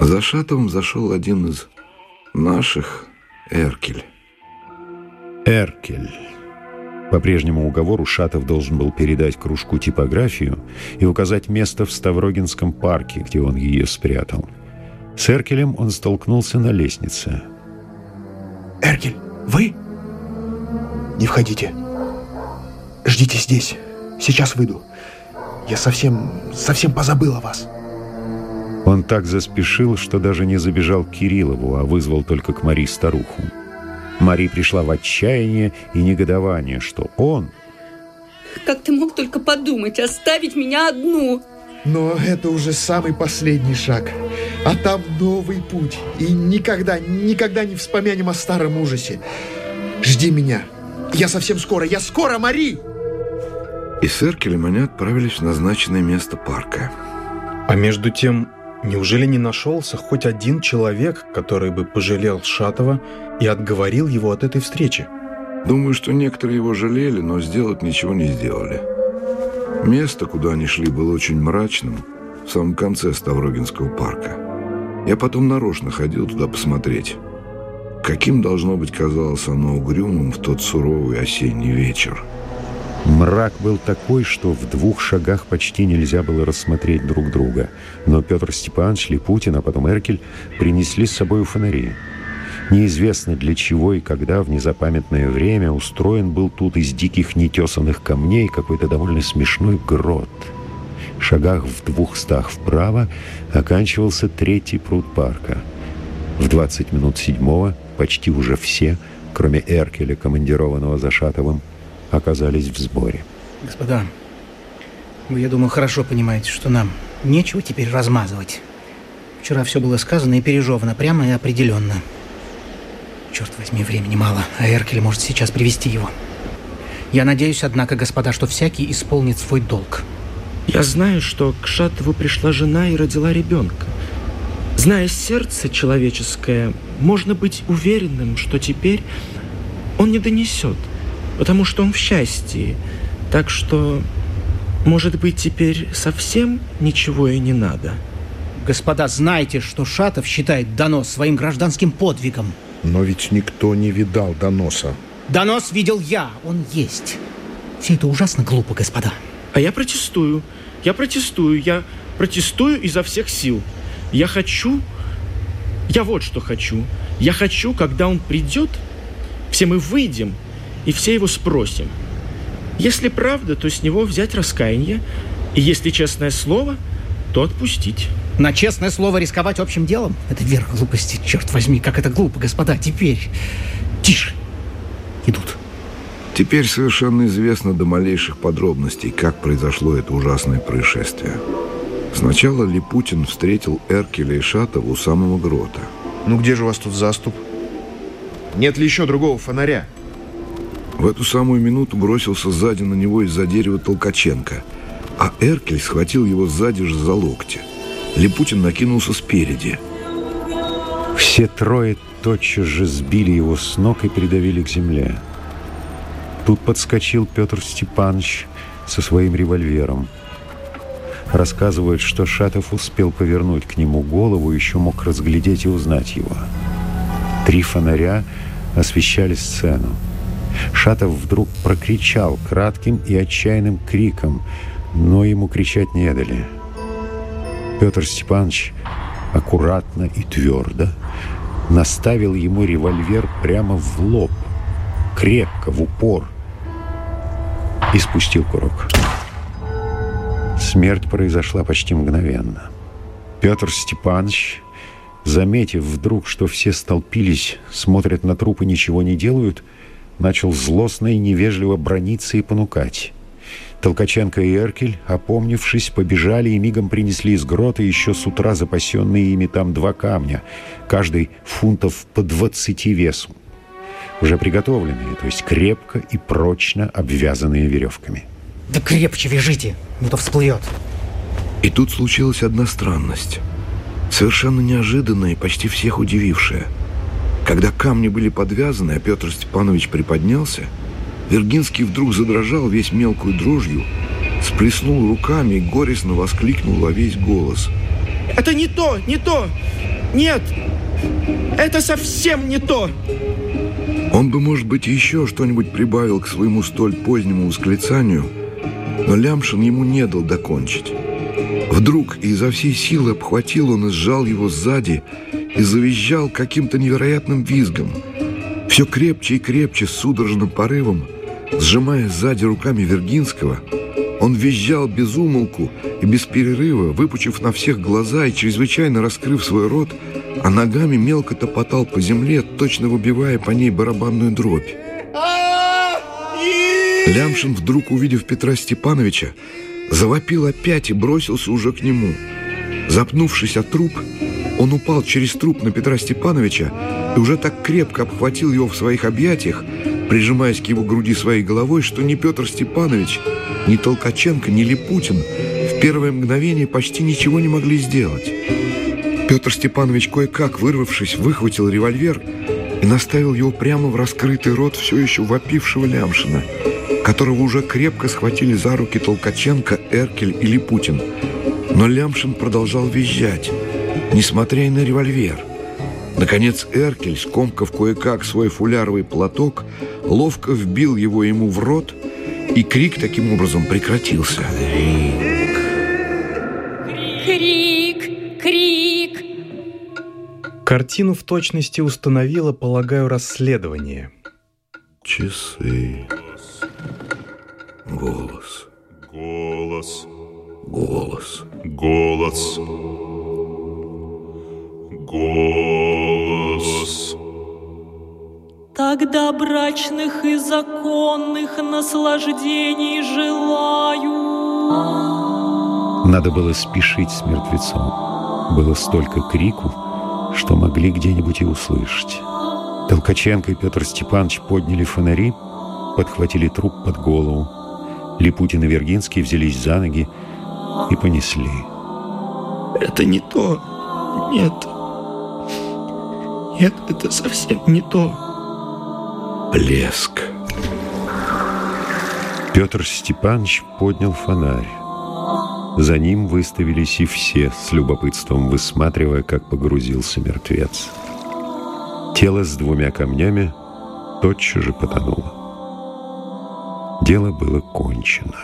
За Шатовым зашел один из наших, Эркель. Эркель. По прежнему уговору Шатов должен был передать кружку типографию и указать место в Ставрогинском парке, где он ее спрятал. С Эркелем он столкнулся на лестнице. «Эркель, вы? Не входите. Ждите здесь. Сейчас выйду. Я совсем, совсем позабыл о вас». Он так заспешил, что даже не забежал к Кириллову, а вызвал только к Мари старуху. Мари пришла в отчаяние и негодование, что он... Как ты мог только подумать, оставить меня одну? Но это уже самый последний шаг. А там новый путь. И никогда, никогда не вспомянем о старом ужасе. Жди меня. Я совсем скоро. Я скоро, Мари! И с Эркелем они отправились в назначенное место парка. А между тем, неужели не нашелся хоть один человек, который бы пожалел Шатова и отговорил его от этой встречи? Думаю, что некоторые его жалели, но сделать ничего не сделали. Место, куда они шли, было очень мрачным, в самом конце Ставрогинского парка. Я потом нарочно ходил туда посмотреть. Каким, должно быть, казалось оно угрюмым в тот суровый осенний вечер. Мрак был такой, что в двух шагах почти нельзя было рассмотреть друг друга. Но Петр Степанович, Липутин, а потом Эркель принесли с собой фонари. Неизвестно для чего и когда в незапамятное время устроен был тут из диких нетесанных камней какой-то довольно смешной грот. Шагах в двухстах вправо оканчивался третий пруд парка. В 20 минут седьмого почти уже все, кроме Эркеля, командированного за Шатовым, оказались в сборе. Господа, вы, я думаю, хорошо понимаете, что нам нечего теперь размазывать. Вчера все было сказано и пережевано прямо и определенно. Черт возьми, времени мало, а Эркель может сейчас привести его. Я надеюсь, однако, господа, что всякий исполнит свой долг. Я знаю, что к Шатову пришла жена и родила ребенка. Зная сердце человеческое, можно быть уверенным, что теперь он не донесет – потому что он в счастье. Так что, может быть, теперь совсем ничего и не надо. Господа, знайте, что Шатов считает донос своим гражданским подвигом. Но ведь никто не видал доноса. Донос видел я, он есть. Все это ужасно глупо, господа. А я протестую. Я протестую. Я протестую изо всех сил. Я хочу... Я вот что хочу. Я хочу, когда он придет, все мы выйдем и все его спросим. Если правда, то с него взять раскаяние, и если честное слово, то отпустить. На честное слово рисковать общим делом? Это верх глупости, черт возьми, как это глупо, господа. Теперь тише. Идут. Теперь совершенно известно до малейших подробностей, как произошло это ужасное происшествие. Сначала Липутин встретил Эркеля и Шатова у самого грота. Ну где же у вас тут заступ? Нет ли еще другого фонаря? В эту самую минуту бросился сзади на него из-за дерева Толкаченко, а Эркель схватил его сзади же за локти. Липутин накинулся спереди. Все трое тотчас же сбили его с ног и придавили к земле. Тут подскочил Петр Степанович со своим револьвером. Рассказывают, что Шатов успел повернуть к нему голову, еще мог разглядеть и узнать его. Три фонаря освещали сцену. Шатов вдруг прокричал кратким и отчаянным криком, но ему кричать не дали. Петр Степанович аккуратно и твердо наставил ему револьвер прямо в лоб, крепко, в упор, и спустил курок. Смерть произошла почти мгновенно. Петр Степанович, заметив вдруг, что все столпились, смотрят на труп и ничего не делают, начал злостно и невежливо брониться и понукать. Толкаченко и Эркель, опомнившись, побежали и мигом принесли из грота еще с утра запасенные ими там два камня, каждый фунтов по двадцати весу, уже приготовленные, то есть крепко и прочно обвязанные веревками. Да крепче вяжите, не то всплывет. И тут случилась одна странность, совершенно неожиданная и почти всех удивившая – когда камни были подвязаны, а Петр Степанович приподнялся, Вергинский вдруг задрожал весь мелкую дрожью, сплеснул руками и горестно воскликнул во весь голос. Это не то, не то. Нет, это совсем не то. Он бы, может быть, еще что-нибудь прибавил к своему столь позднему восклицанию, но Лямшин ему не дал докончить. Вдруг изо всей силы обхватил он и сжал его сзади и завизжал каким-то невероятным визгом. Все крепче и крепче, с судорожным порывом, сжимая сзади руками Вергинского, он визжал без умолку и без перерыва, выпучив на всех глаза и чрезвычайно раскрыв свой рот, а ногами мелко топотал по земле, точно выбивая по ней барабанную дробь. Лямшин, вдруг увидев Петра Степановича, завопил опять и бросился уже к нему. Запнувшись от труп, он упал через труп на Петра Степановича и уже так крепко обхватил его в своих объятиях, прижимаясь к его груди своей головой, что ни Петр Степанович, ни Толкаченко, ни Липутин в первое мгновение почти ничего не могли сделать. Петр Степанович, кое-как вырвавшись, выхватил револьвер и наставил его прямо в раскрытый рот все еще вопившего Лямшина, которого уже крепко схватили за руки Толкаченко, Эркель или Путин. Но Лямшин продолжал визжать, несмотря и на револьвер. Наконец Эркель, скомкав кое-как свой фуляровый платок, ловко вбил его ему в рот, и крик таким образом прекратился. Крик! Крик! Картину в точности установило, полагаю, расследование. Часы. Голос. Голос. Голос. Голос. Голос. Тогда брачных и законных наслаждений желаю. Надо было спешить с мертвецом. Было столько крику, что могли где-нибудь и услышать. Толкаченко и Петр Степанович подняли фонари, подхватили труп под голову. Липутин и Вергинский взялись за ноги и понесли. Это не то. Нет. Нет, это совсем не то. Блеск. Петр Степанович поднял фонарь. За ним выставились и все, с любопытством высматривая, как погрузился мертвец. Тело с двумя камнями тотчас же потонуло. Дело было кончено.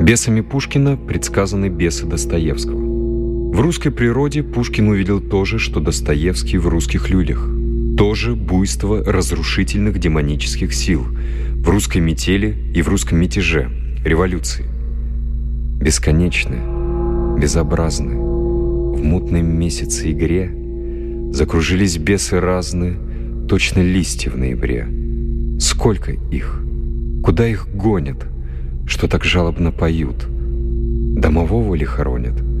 Бесами Пушкина предсказаны бесы Достоевского. В русской природе Пушкин увидел то же, что Достоевский в русских людях. То же буйство разрушительных демонических сил в русской метели и в русском мятеже, революции. Бесконечные, безобразные, в мутной месяце игре закружились бесы разные, точно листья в ноябре. Сколько их? Куда их гонят? Что так жалобно поют? Домового ли хоронят?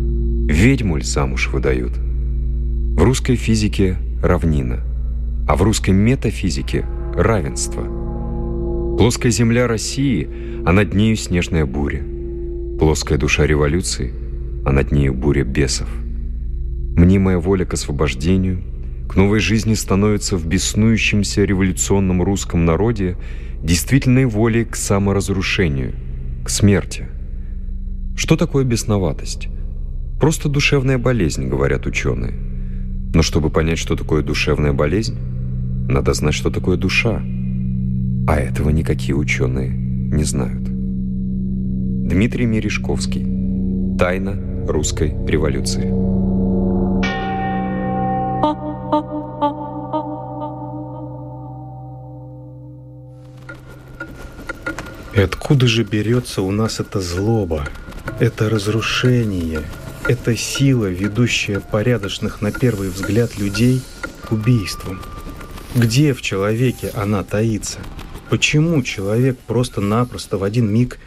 Ведьму ли замуж выдают? В русской физике равнина, а в русской метафизике равенство. Плоская земля России, а над нею снежная буря. Плоская душа революции, а над нею буря бесов. Мнимая воля к освобождению, к новой жизни становится в беснующемся революционном русском народе действительной волей к саморазрушению, к смерти. Что такое бесноватость? Просто душевная болезнь, говорят ученые. Но чтобы понять, что такое душевная болезнь, надо знать, что такое душа. А этого никакие ученые не знают. Дмитрий Мережковский. Тайна русской революции. И откуда же берется у нас эта злоба, это разрушение, эта сила, ведущая порядочных на первый взгляд людей к убийствам? Где в человеке она таится? Почему человек просто-напросто в один миг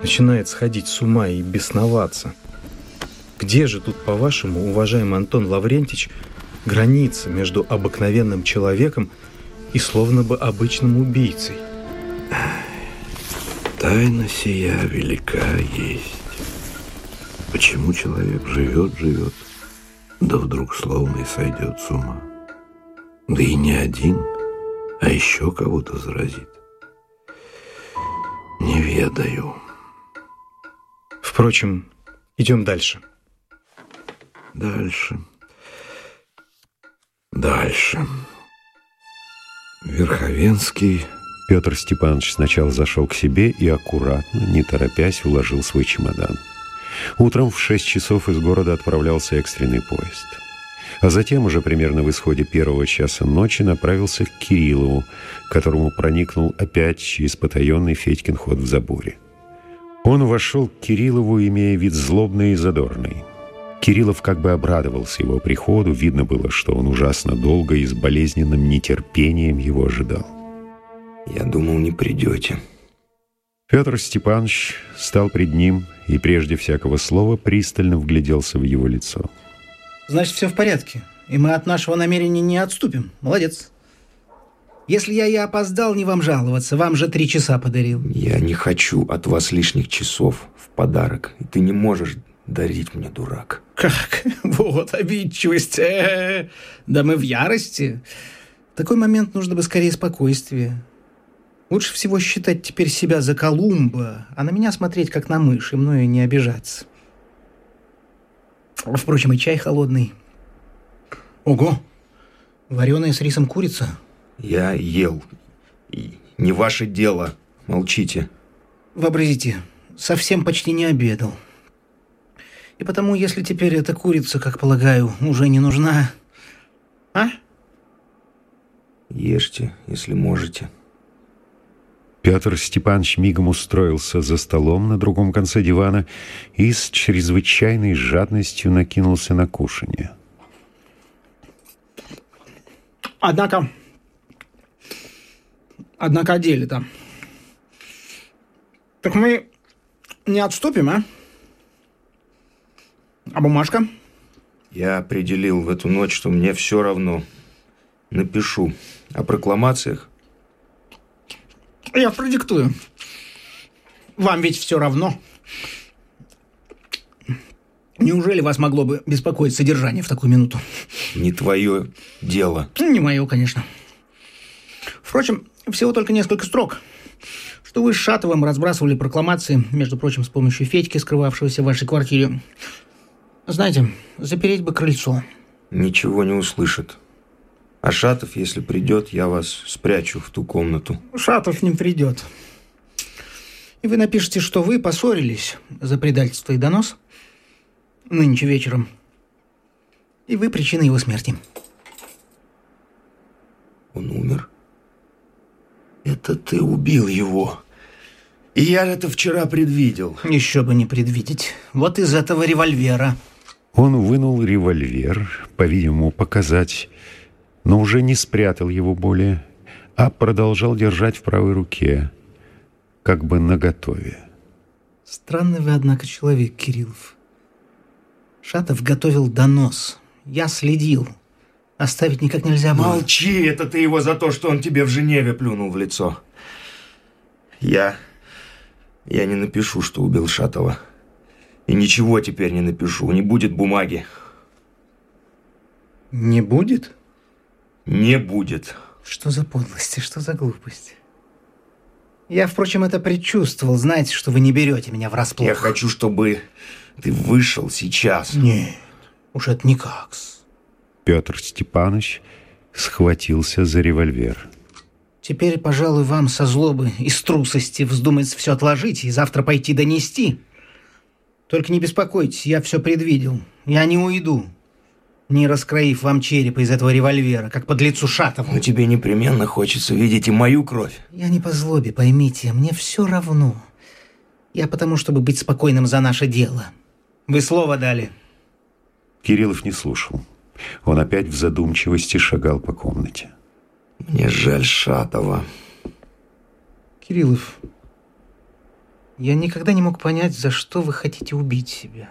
начинает сходить с ума и бесноваться? Где же тут, по-вашему, уважаемый Антон Лаврентич, граница между обыкновенным человеком и словно бы обычным убийцей? Тайна сия велика есть. Почему человек живет, живет, да вдруг словно и сойдет с ума? Да и не один, а еще кого-то заразит. Не ведаю. Впрочем, идем дальше. Дальше. Дальше. Верховенский... Петр Степанович сначала зашел к себе и аккуратно, не торопясь, уложил свой чемодан. Утром в шесть часов из города отправлялся экстренный поезд. А затем, уже примерно в исходе первого часа ночи, направился к Кириллову, которому проникнул опять через потаенный Федькин ход в заборе. Он вошел к Кириллову, имея вид злобный и задорный. Кириллов как бы обрадовался его приходу, видно было, что он ужасно долго и с болезненным нетерпением его ожидал. Я думал, не придете. Петр Степанович стал пред ним и прежде всякого слова пристально вгляделся в его лицо. Значит, все в порядке, и мы от нашего намерения не отступим. Молодец. Если я и опоздал, не вам жаловаться. Вам же три часа подарил. Я не хочу от вас лишних часов в подарок. И ты не можешь дарить мне, дурак. Как? Вот обидчивость. Э -э -э. Да мы в ярости. В такой момент нужно бы скорее спокойствие. Лучше всего считать теперь себя за Колумба, а на меня смотреть как на мышь, и мною не обижаться. Впрочем, и чай холодный. Ого! Вареная с рисом курица. Я ел. И не ваше дело. Молчите. Вообразите, совсем почти не обедал. И потому, если теперь эта курица, как полагаю, уже не нужна... А? Ешьте, если можете. Петр Степанович мигом устроился за столом на другом конце дивана и с чрезвычайной жадностью накинулся на кушанье. Однако... Однако о деле-то. Так мы не отступим, а? А бумажка? Я определил в эту ночь, что мне все равно. Напишу о прокламациях я продиктую. Вам ведь все равно. Неужели вас могло бы беспокоить содержание в такую минуту? Не твое дело. Не мое, конечно. Впрочем, всего только несколько строк. Что вы с Шатовым разбрасывали прокламации, между прочим, с помощью Федьки, скрывавшегося в вашей квартире. Знаете, запереть бы крыльцо. Ничего не услышит. А Шатов, если придет, я вас спрячу в ту комнату. Шатов не придет. И вы напишите, что вы поссорились за предательство и донос нынче вечером. И вы причина его смерти. Он умер? Это ты убил его. И я это вчера предвидел. Еще бы не предвидеть. Вот из этого револьвера. Он вынул револьвер, по-видимому, показать но уже не спрятал его более, а продолжал держать в правой руке, как бы наготове. Странный вы, однако, человек, Кириллов. Шатов готовил донос. Я следил. Оставить никак нельзя было. Молчи, это ты его за то, что он тебе в Женеве плюнул в лицо. Я... Я не напишу, что убил Шатова. И ничего теперь не напишу. Не будет бумаги. Не будет? Не будет. Что за подлости, что за глупость? Я, впрочем, это предчувствовал. Знаете, что вы не берете меня врасплох. Я хочу, чтобы ты вышел сейчас. Нет, уж это никак. Петр Степанович схватился за револьвер. Теперь, пожалуй, вам со злобы и с трусости вздумается все отложить и завтра пойти донести. Только не беспокойтесь, я все предвидел. Я не уйду не раскроив вам череп из этого револьвера, как под лицу Шатову. Но тебе непременно хочется видеть и мою кровь. Я не по злобе, поймите, мне все равно. Я потому, чтобы быть спокойным за наше дело. Вы слово дали. Кириллов не слушал. Он опять в задумчивости шагал по комнате. Мне жаль Шатова. Кириллов, я никогда не мог понять, за что вы хотите убить себя.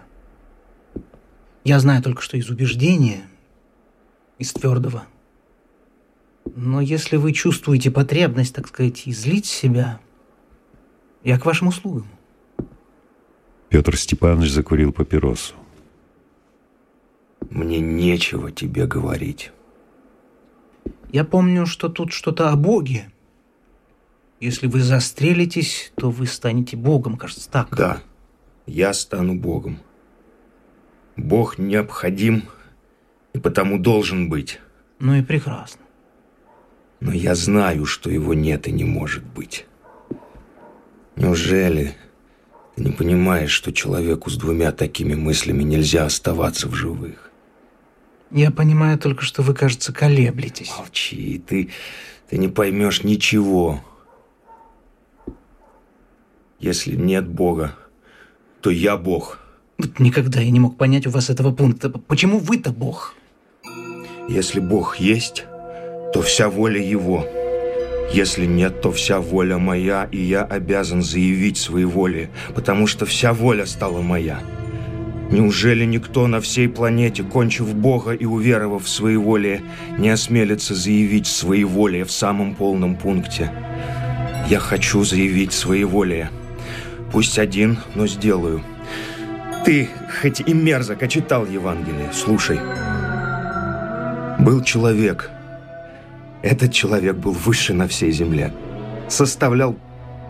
Я знаю только, что из убеждения, из твердого. Но если вы чувствуете потребность, так сказать, излить себя, я к вашим услугам. Петр Степанович закурил папиросу. Мне нечего тебе говорить. Я помню, что тут что-то о Боге. Если вы застрелитесь, то вы станете Богом, кажется, так. Да. я стану Богом. Бог необходим и потому должен быть. Ну и прекрасно. Но я знаю, что его нет и не может быть. Неужели ты не понимаешь, что человеку с двумя такими мыслями нельзя оставаться в живых? Я понимаю только, что вы, кажется, колеблетесь. Молчи, ты, ты не поймешь ничего. Если нет Бога, то я Бог. Вот никогда я не мог понять у вас этого пункта. Почему вы-то Бог? Если Бог есть, то вся воля Его. Если нет, то вся воля моя, и я обязан заявить свои воли, потому что вся воля стала моя. Неужели никто на всей планете, кончив Бога и уверовав в свои воли, не осмелится заявить свои воли в самом полном пункте? Я хочу заявить свои воли. Пусть один, но сделаю. Ты, хоть и мерзок, а читал Евангелие, слушай. Был человек. Этот человек был выше на всей земле. Составлял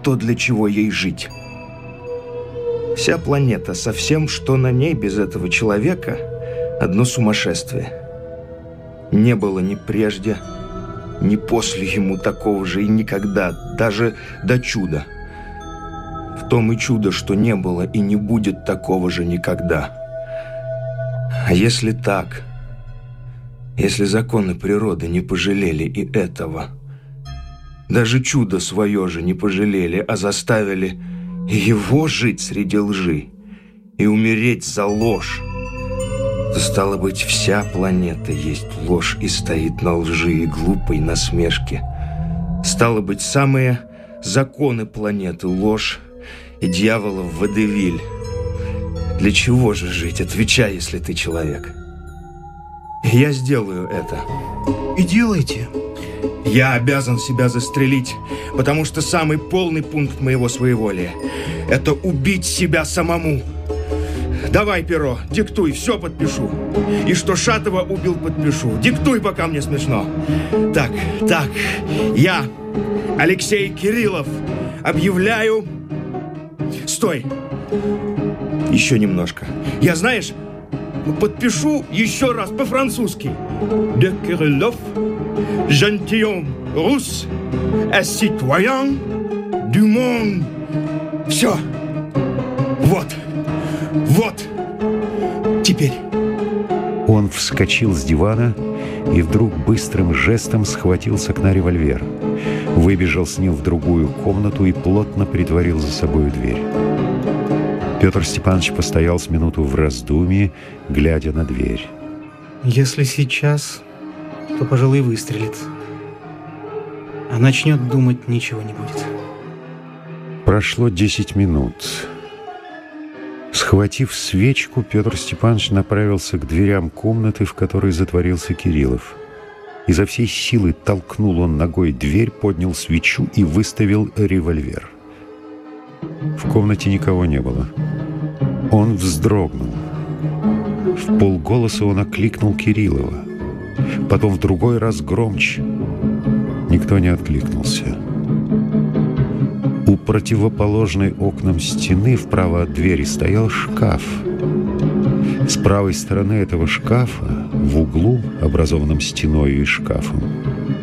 то, для чего ей жить. Вся планета со всем, что на ней без этого человека, одно сумасшествие. Не было ни прежде, ни после ему такого же и никогда, даже до чуда. В том и чудо, что не было и не будет такого же никогда. А если так, если законы природы не пожалели и этого, даже чудо свое же не пожалели, а заставили его жить среди лжи и умереть за ложь, стало быть, вся планета есть ложь и стоит на лжи и глупой насмешке. Стало быть, самые законы планеты ложь и дьяволов водевиль. Для чего же жить? Отвечай, если ты человек. Я сделаю это. И делайте. Я обязан себя застрелить, потому что самый полный пункт моего своеволия – это убить себя самому. Давай перо, диктуй, все подпишу. И что Шатова убил, подпишу. Диктуй, пока мне смешно. Так, так, я, Алексей Кириллов, объявляю... Стой! Еще немножко. Я, знаешь, подпишу еще раз по-французски. De Kirillov, gentilhomme russe, un citoyen du monde. Все. Вот. Вот. Теперь. Он вскочил с дивана и вдруг быстрым жестом схватил с окна револьвер. Выбежал с ним в другую комнату и плотно притворил за собой дверь. Петр Степанович постоял с минуту в раздумье, глядя на дверь. Если сейчас, то, пожалуй, выстрелит. А начнет думать, ничего не будет. Прошло десять минут. Схватив свечку, Петр Степанович направился к дверям комнаты, в которой затворился Кириллов. Изо всей силы толкнул он ногой дверь, поднял свечу и выставил револьвер. В комнате никого не было. Он вздрогнул. В полголоса он окликнул Кириллова. Потом в другой раз громче. Никто не откликнулся. У противоположной окнам стены вправо от двери стоял шкаф. С правой стороны этого шкафа, в углу, образованном стеной и шкафом,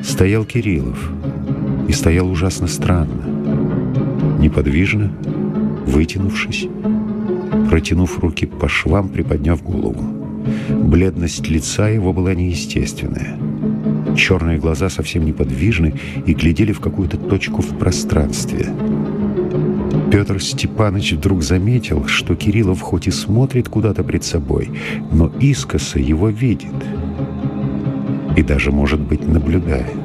стоял Кириллов. И стоял ужасно странно. Неподвижно, вытянувшись, протянув руки по швам, приподняв голову. Бледность лица его была неестественная. Черные глаза совсем неподвижны и глядели в какую-то точку в пространстве. Петр Степанович вдруг заметил, что Кириллов хоть и смотрит куда-то пред собой, но искоса его видит и даже, может быть, наблюдает.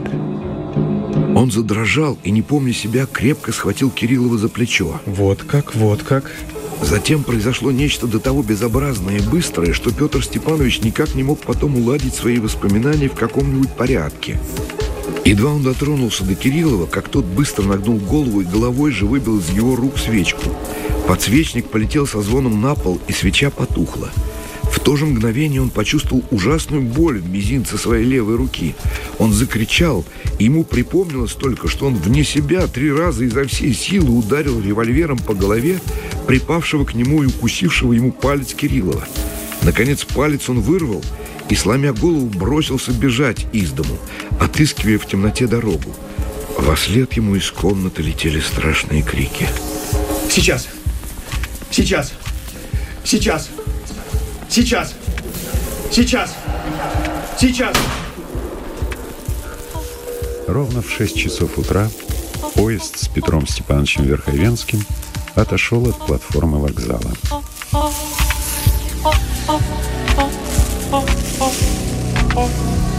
Он задрожал и, не помня себя, крепко схватил Кириллова за плечо. Вот как, вот как. Затем произошло нечто до того безобразное и быстрое, что Петр Степанович никак не мог потом уладить свои воспоминания в каком-нибудь порядке. Едва он дотронулся до Кириллова, как тот быстро нагнул голову и головой же выбил из его рук свечку. Подсвечник полетел со звоном на пол, и свеча потухла. То же мгновение он почувствовал ужасную боль в мизинце своей левой руки. Он закричал, и ему припомнилось только, что он вне себя три раза изо всей силы ударил револьвером по голове припавшего к нему и укусившего ему палец Кириллова. Наконец палец он вырвал и, сломя голову, бросился бежать из дому, отыскивая в темноте дорогу. Во след ему из комнаты летели страшные крики. Сейчас! Сейчас! Сейчас! Сейчас! Сейчас! Сейчас! Ровно в 6 часов утра поезд с Петром Степановичем Верховенским отошел от платформы вокзала. Oh